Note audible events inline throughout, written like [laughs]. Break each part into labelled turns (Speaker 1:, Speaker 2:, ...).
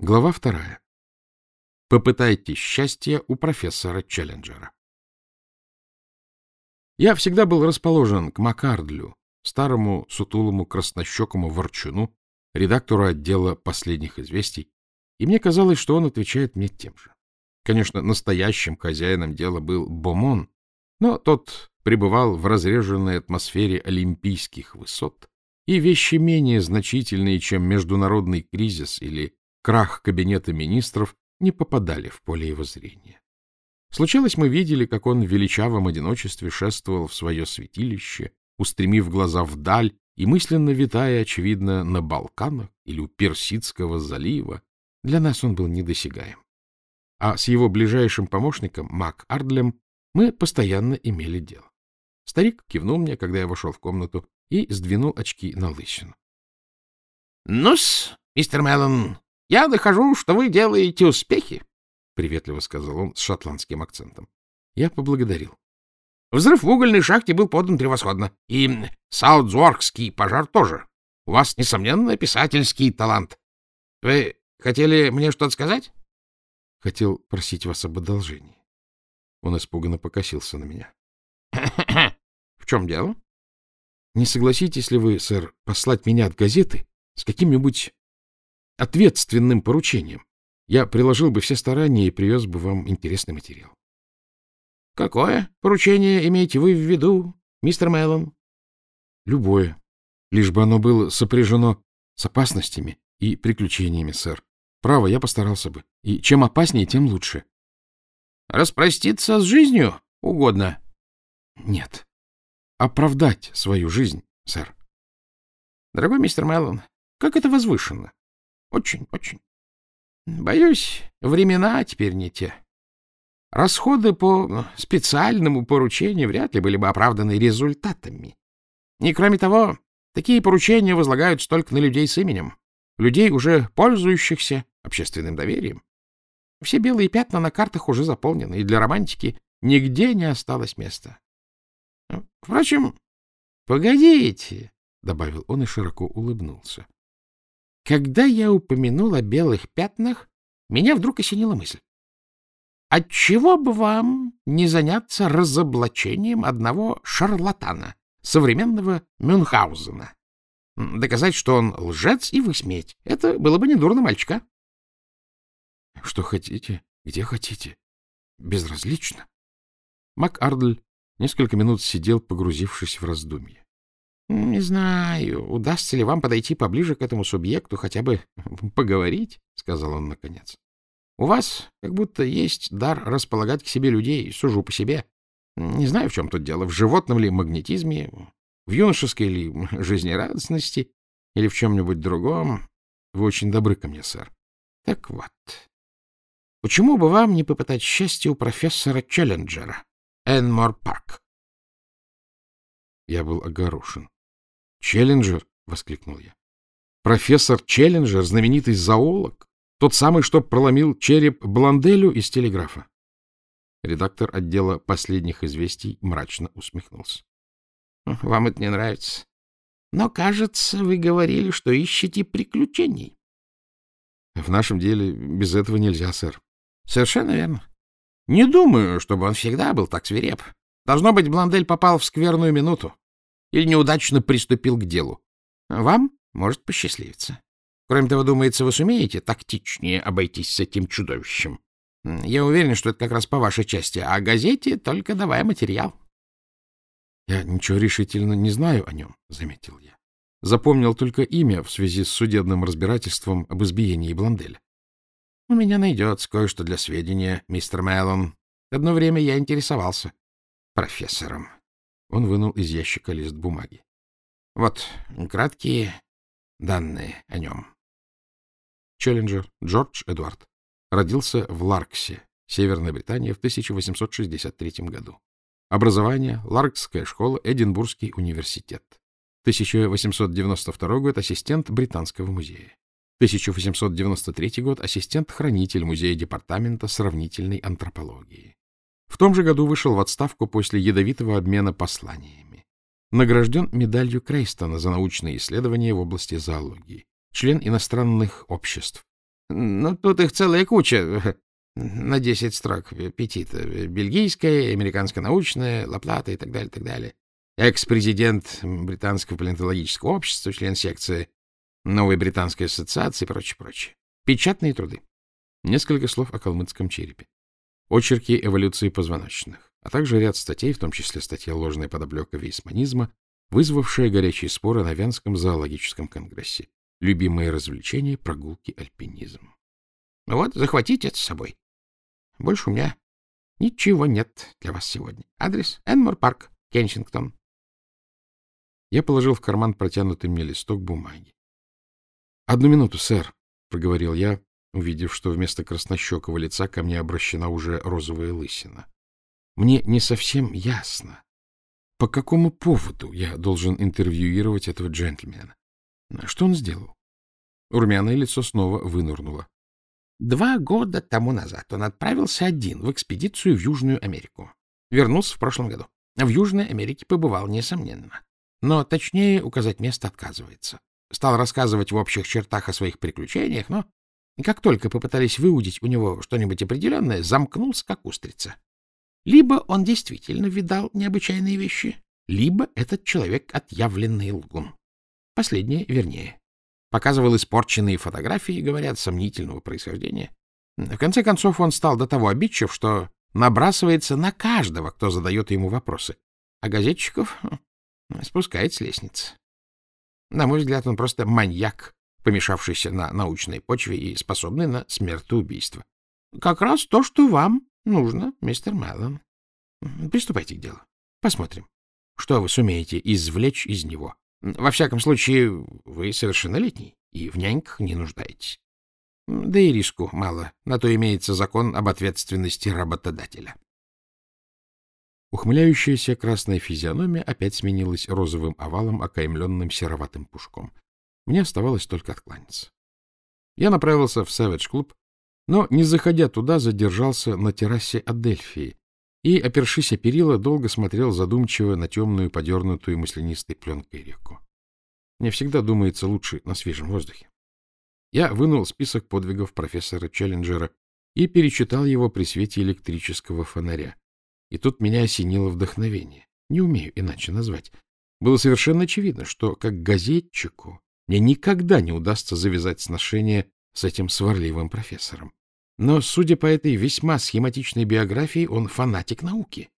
Speaker 1: Глава вторая. Попытайте счастье у профессора Челленджера. Я всегда был расположен к Макардлю, старому сутулому краснощекому ворчуну, редактору отдела последних известий, и мне казалось, что он отвечает мне тем же. Конечно, настоящим хозяином дела был Бомон, но тот пребывал в разреженной атмосфере олимпийских высот, и вещи менее значительные, чем международный кризис или крах кабинета министров, не попадали в поле его зрения. Случалось, мы видели, как он в величавом одиночестве шествовал в свое святилище, устремив глаза вдаль и мысленно витая, очевидно, на Балканах или у Персидского залива. Для нас он был недосягаем. А с его ближайшим помощником, Мак Ардлем, мы постоянно имели дело. Старик кивнул мне, когда я вошел в комнату, и сдвинул очки на лысину. — Ну-с, мистер Меллон, я нахожу, что вы делаете успехи, — приветливо сказал он с шотландским акцентом. Я поблагодарил. Взрыв в угольной шахте был подан превосходно. И Саутзворкский пожар тоже. У вас, несомненно, писательский талант. Вы хотели мне что-то сказать? Хотел просить вас об одолжении. Он испуганно покосился на меня. [clears throat] — В чем дело? — Не согласитесь ли вы, сэр, послать меня от газеты с каким-нибудь ответственным поручением? Я приложил бы все старания и привез бы вам интересный материал. — Какое поручение имеете вы в виду, мистер Мэллон? — Любое, лишь бы оно было сопряжено с опасностями и приключениями, сэр. Право, я постарался бы. И чем опаснее, тем лучше. — Распроститься с жизнью угодно? — Нет. Оправдать свою жизнь, сэр. — Дорогой мистер Мэллон, как это возвышенно. Очень, очень. Боюсь, времена теперь не те. Расходы по специальному поручению вряд ли были бы оправданы результатами. И, кроме того, такие поручения возлагают столько на людей с именем, людей, уже пользующихся общественным доверием. Все белые пятна на картах уже заполнены, и для романтики нигде не осталось места. Впрочем, погодите, — добавил он и широко улыбнулся. Когда я упомянул о белых пятнах, меня вдруг осенила мысль. Отчего бы вам не заняться разоблачением одного шарлатана, современного Мюнхгаузена? Доказать, что он лжец, и высмеять. Это было бы недурно, мальчика. — Что хотите, где хотите. Безразлично. Мак Ардль несколько минут сидел, погрузившись в раздумье. — Не знаю, удастся ли вам подойти поближе к этому субъекту, хотя бы [laughs] поговорить, — сказал он наконец. — У вас как будто есть дар располагать к себе людей, сужу по себе. Не знаю, в чем тут дело, в животном ли магнетизме, в юношеской ли [laughs] жизнерадостности или в чем-нибудь другом. Вы очень добры ко мне, сэр. Так вот, почему бы вам не попытать счастье у профессора Челленджера, Энмор Парк? Я был огорошен. «Челленджер!» — воскликнул я. «Профессор Челленджер, знаменитый зоолог, тот самый, что проломил череп Бланделю из телеграфа». Редактор отдела последних известий мрачно усмехнулся. — Вам это не нравится. Но, кажется, вы говорили, что ищете приключений. — В нашем деле без этого нельзя, сэр. — Совершенно верно. Не думаю, чтобы он всегда был так свиреп. Должно быть, Бландель попал в скверную минуту или неудачно приступил к делу. Вам может посчастливиться. Кроме того, думается, вы сумеете тактичнее обойтись с этим чудовищем. Я уверен, что это как раз по вашей части, а газете только давай материал. — Я ничего решительно не знаю о нем, — заметил я. Запомнил только имя в связи с судебным разбирательством об избиении Бланделя. — У меня найдется кое-что для сведения, мистер Мэллон. Одно время я интересовался профессором. Он вынул из ящика лист бумаги. Вот краткие данные о нем. Челленджер Джордж Эдуард родился в Ларксе, Северная Британия, в 1863 году. Образование — Ларкская школа, Эдинбургский университет. 1892 год — ассистент Британского музея. 1893 год — ассистент-хранитель Музея департамента сравнительной антропологии. В том же году вышел в отставку после ядовитого обмена посланиями. Награжден медалью Крейстона за научные исследования в области зоологии. Член иностранных обществ.
Speaker 2: Ну, тут их целая куча. На десять строк. Петита. Бельгийская, американско научная, Лаплата и так далее, так далее. Экс-президент Британского палеонтологического общества, член секции Новой Британской ассоциации и прочее, прочее. Печатные труды. Несколько слов о калмыцком черепе. Очерки эволюции позвоночных, а также ряд статей, в том числе статья «Ложная подоблека вейсманизма», вызвавшая горячие споры на Вянском зоологическом конгрессе. Любимые развлечения — прогулки, альпинизм. Ну вот, захватите это с собой. Больше у меня ничего нет для вас сегодня. Адрес — Энмор Парк, Кенсингтон.
Speaker 1: Я положил в карман протянутый мне листок бумаги. — Одну минуту, сэр, — проговорил я, увидев, что вместо краснощекого лица ко мне обращена уже розовая лысина. Мне не совсем ясно, по какому поводу я должен интервьюировать этого джентльмена. Что он сделал? Румяное лицо снова вынырнуло.
Speaker 2: Два года тому назад он отправился один в экспедицию в Южную Америку. Вернулся в прошлом году. В Южной Америке побывал, несомненно. Но точнее указать место отказывается. Стал рассказывать в общих чертах о своих приключениях, но как только попытались выудить у него что-нибудь определенное, замкнулся, как устрица. Либо он действительно видал необычайные вещи, либо этот человек отъявленный лгун. Последнее вернее. Показывал испорченные фотографии, говорят, сомнительного происхождения. В конце концов, он стал до того обидчив, что набрасывается на каждого, кто задает ему вопросы. А газетчиков хм, спускает с лестницы. На мой взгляд, он просто маньяк, помешавшийся на научной почве и способный на смертоубийство. Как раз то, что вам нужно, мистер Меллон. Приступайте к делу. Посмотрим, что вы сумеете извлечь из него. Во всяком случае, вы совершеннолетний и в няньках не нуждаетесь. Да и риску мало. На то имеется закон об ответственности работодателя.
Speaker 1: Ухмыляющаяся красная физиономия опять сменилась розовым овалом, окаймленным сероватым пушком. Мне оставалось только откланяться. Я направился в Savage-клуб, но, не заходя туда, задержался на террасе Адельфии и, опершись о перила, долго смотрел задумчиво на темную, подернутую маслянистой пленкой реку. Мне всегда думается лучше на свежем воздухе. Я вынул список подвигов профессора Челленджера и перечитал его при свете электрического фонаря. И тут меня осенило вдохновение. Не умею иначе назвать. Было совершенно очевидно, что, как газетчику, мне никогда не удастся завязать сношение с этим сварливым профессором. Но, судя по этой весьма схематичной биографии, он фанатик науки.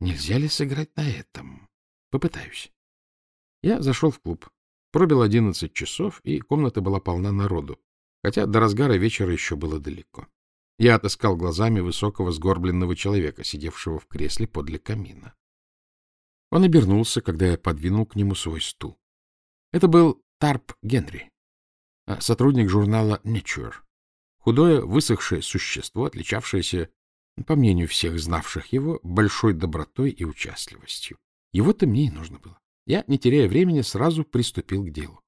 Speaker 1: Нельзя ли сыграть на этом? Попытаюсь. Я зашел в клуб. Пробил одиннадцать часов, и комната была полна народу, хотя до разгара вечера еще было далеко. Я отыскал глазами высокого сгорбленного человека, сидевшего в кресле подле камина. Он обернулся, когда я подвинул к нему свой стул. Это был Тарп Генри, а, сотрудник журнала Nature. Худое, высохшее существо, отличавшееся, по мнению всех знавших его, большой добротой и участливостью. Его-то мне и нужно было. Я, не теряя времени, сразу приступил к делу.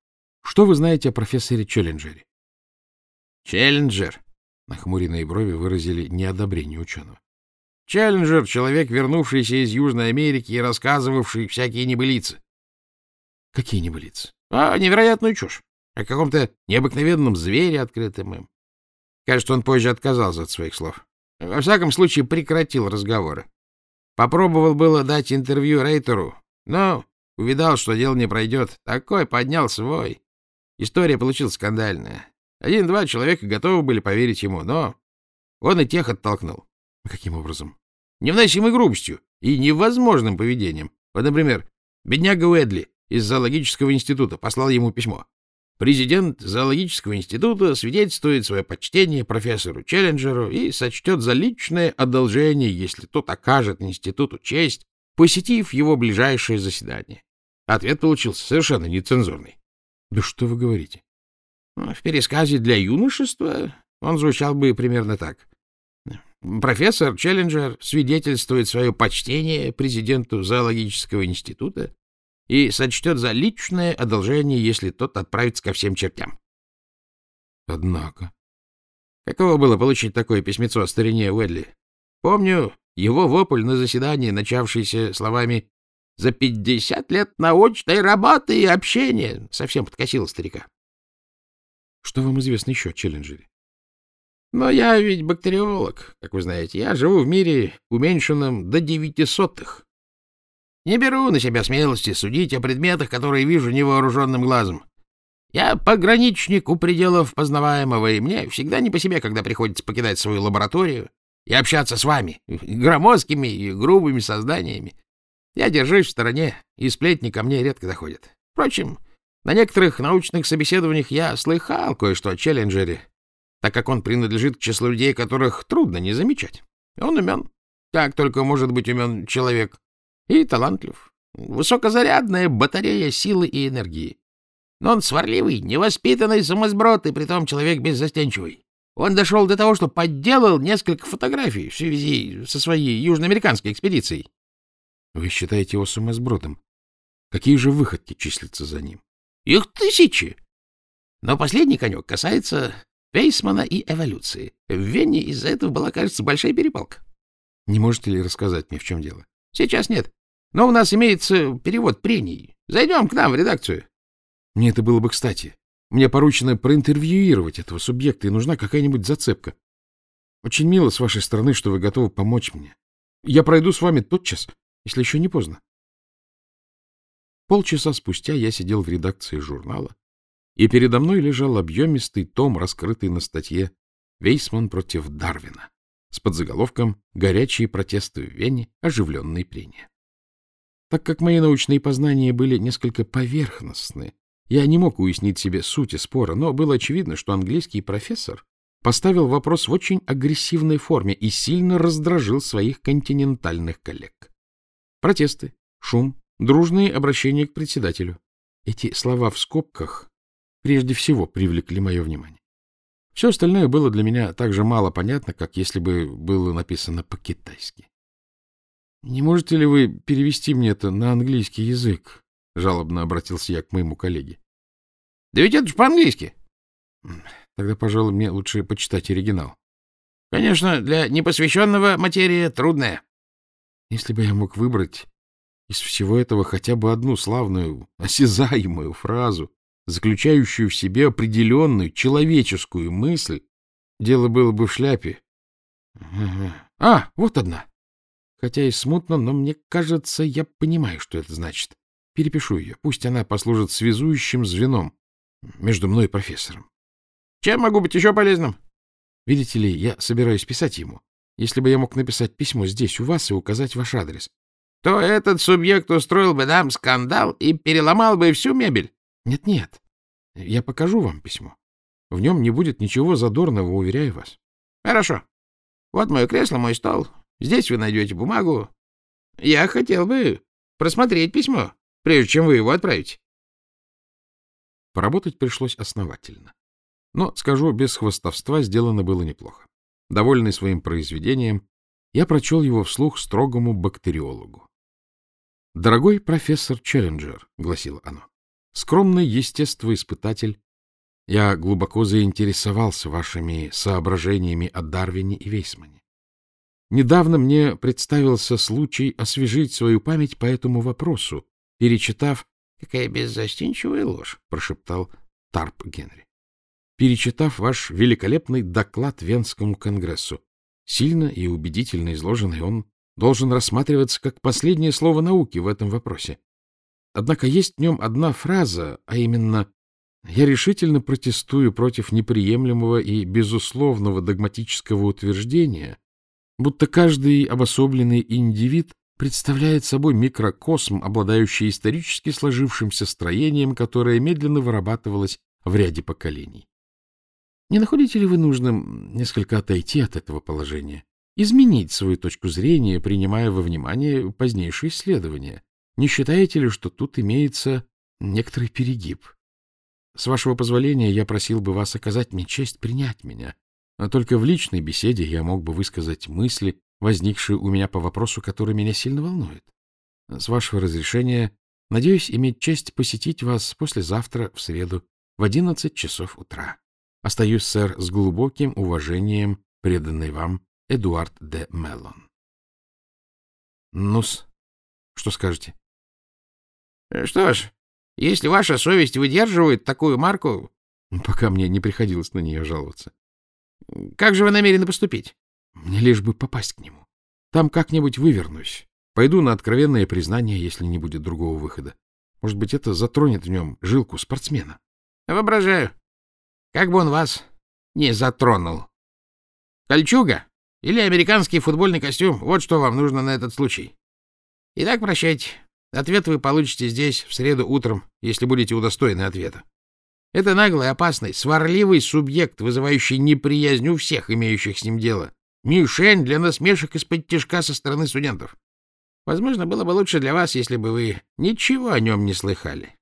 Speaker 1: Что вы знаете о профессоре Челленджере?
Speaker 2: Челленджер. Нахмуренные брови выразили неодобрение ученого. Челленджер — человек, вернувшийся из Южной Америки и рассказывавший всякие небылицы.
Speaker 1: Какие небылицы?
Speaker 2: А, невероятную чушь. О каком-то необыкновенном звере, открытым им. Кажется, он позже отказался от своих слов. Во всяком случае, прекратил разговоры. Попробовал было дать интервью Рейтеру, но увидал, что дело не пройдет. Такой поднял свой. История получилась скандальная. Один-два человека готовы были поверить ему, но он и тех оттолкнул.
Speaker 1: Каким образом?
Speaker 2: Невносимой грубостью и невозможным поведением. Вот, например, бедняга Уэдли из зоологического института послал ему письмо. Президент зоологического института свидетельствует свое почтение профессору Челленджеру и сочтет за личное одолжение, если тот окажет институту честь, посетив его ближайшее заседание. Ответ получился совершенно нецензурный.
Speaker 1: — Да что вы говорите?
Speaker 2: В пересказе для юношества он звучал бы примерно так. Профессор Челленджер свидетельствует свое почтение президенту зоологического института и сочтет за личное одолжение, если тот отправится ко всем чертям.
Speaker 1: Однако.
Speaker 2: Каково было получить такое письмецо о старине Уэдли? Помню его вопль на заседании, начавшийся словами «За пятьдесят лет научной работы и общения!» Совсем подкосило старика.
Speaker 1: Что вам известно еще о Челленджере?
Speaker 2: Но я ведь бактериолог, как вы знаете. Я живу в мире, уменьшенном до девятисотых. Не беру на себя смелости судить о предметах, которые вижу невооруженным глазом. Я пограничник у пределов познаваемого, и мне всегда не по себе, когда приходится покидать свою лабораторию и общаться с вами, [laughs] громоздкими и грубыми созданиями. Я держусь в стороне, и сплетни ко мне редко доходят. Впрочем, на некоторых научных собеседованиях я слыхал кое-что о Челленджере, так как он принадлежит к числу людей, которых трудно не замечать. Он умен, как только может быть умен человек, и талантлив. Высокозарядная батарея силы и энергии. Но он сварливый, невоспитанный самосброд, и притом человек беззастенчивый. Он дошел до того, что подделал несколько фотографий в связи со своей южноамериканской экспедицией.
Speaker 1: Вы считаете его сумасбродом? Какие же выходки числятся за ним?
Speaker 2: Их тысячи! Но последний конек касается Вейсмана и эволюции. В Вене из-за этого была, кажется, большая перепалка.
Speaker 1: Не можете ли рассказать мне, в чем дело?
Speaker 2: Сейчас нет. Но у нас имеется перевод прений. Зайдем к нам в редакцию.
Speaker 1: Мне это было бы кстати. Мне поручено проинтервьюировать этого субъекта, и нужна какая-нибудь зацепка. Очень мило с вашей стороны, что вы готовы помочь мне. Я пройду с вами тотчас, если еще не поздно. Полчаса спустя я сидел в редакции журнала, и передо мной лежал объемистый том, раскрытый на статье «Вейсман против Дарвина» с подзаголовком «Горячие протесты в Вене, оживленные прения». Так как мои научные познания были несколько поверхностны, я не мог уяснить себе сути спора, но было очевидно, что английский профессор поставил вопрос в очень агрессивной форме и сильно раздражил своих континентальных коллег. Протесты, шум, дружные обращения к председателю. Эти слова в скобках прежде всего привлекли мое внимание. Все остальное было для меня так же мало понятно, как если бы было написано по-китайски. — Не можете ли вы перевести мне это на английский язык? — жалобно обратился я к моему коллеге.
Speaker 2: — Да ведь это же по-английски.
Speaker 1: — Тогда, пожалуй, мне лучше почитать оригинал.
Speaker 2: — Конечно, для непосвященного материя трудная.
Speaker 1: Если бы я мог выбрать из всего этого хотя бы одну славную, осязаемую фразу, заключающую в себе определенную человеческую мысль, дело было бы в шляпе. А, вот одна. Хотя и смутно, но мне кажется, я понимаю, что это значит. Перепишу ее. Пусть она послужит связующим звеном между мной и профессором.
Speaker 2: Чем могу быть еще полезным?
Speaker 1: Видите ли, я собираюсь писать ему. Если бы я мог написать письмо здесь, у вас, и указать ваш адрес,
Speaker 2: то этот субъект устроил бы нам скандал и переломал бы всю мебель.
Speaker 1: Нет-нет, я покажу вам письмо. В нем не будет ничего задорного, уверяю вас.
Speaker 2: Хорошо. Вот мое кресло, мой стол. Здесь вы найдете бумагу. Я хотел бы просмотреть письмо, прежде чем вы его отправите.
Speaker 1: Поработать пришлось основательно. Но, скажу, без хвостовства сделано было неплохо. Довольный своим произведением, я прочел его вслух строгому бактериологу. «Дорогой профессор Челленджер», — гласило оно, Скромный естествоиспытатель, я глубоко заинтересовался вашими соображениями о Дарвине и Вейсмане. Недавно мне представился случай освежить свою память по этому вопросу, перечитав...
Speaker 2: — Какая беззастенчивая ложь!
Speaker 1: — прошептал Тарп Генри. Перечитав ваш великолепный доклад Венскому конгрессу, сильно и убедительно изложенный, он должен рассматриваться как последнее слово науки в этом вопросе. Однако есть в нем одна фраза, а именно «Я решительно протестую против неприемлемого и безусловного догматического утверждения, будто каждый обособленный индивид представляет собой микрокосм, обладающий исторически сложившимся строением, которое медленно вырабатывалось в ряде поколений. Не находите ли вы нужным несколько отойти от этого положения, изменить свою точку зрения, принимая во внимание позднейшие исследования? Не считаете ли, что тут имеется некоторый перегиб? С вашего позволения я просил бы вас оказать мне честь принять меня, а только в личной беседе я мог бы высказать мысли, возникшие у меня по вопросу, который меня сильно волнует. С вашего разрешения, надеюсь иметь честь посетить вас послезавтра в среду в одиннадцать часов утра. Остаюсь, сэр, с глубоким уважением, преданный вам Эдуард де Меллон. Ну-с, что скажете?
Speaker 2: Э, — Что ж, если ваша совесть выдерживает такую марку...
Speaker 1: — Пока мне не приходилось на нее жаловаться.
Speaker 2: Как же вы намерены поступить?
Speaker 1: Мне лишь бы попасть к нему. Там как-нибудь вывернусь. Пойду на откровенное признание, если не будет другого выхода. Может быть, это затронет в нем жилку спортсмена.
Speaker 2: Воображаю. Как бы он вас не затронул. Кольчуга или американский футбольный костюм — вот что вам нужно на этот случай. Итак, прощайте. Ответ вы получите здесь в среду утром, если будете удостоены ответа. Это наглый, опасный, сварливый субъект, вызывающий неприязнь у всех имеющих с ним дело. Мишень для насмешек из-под тяжка со стороны студентов. Возможно, было бы лучше для вас, если бы вы ничего о нем не слыхали.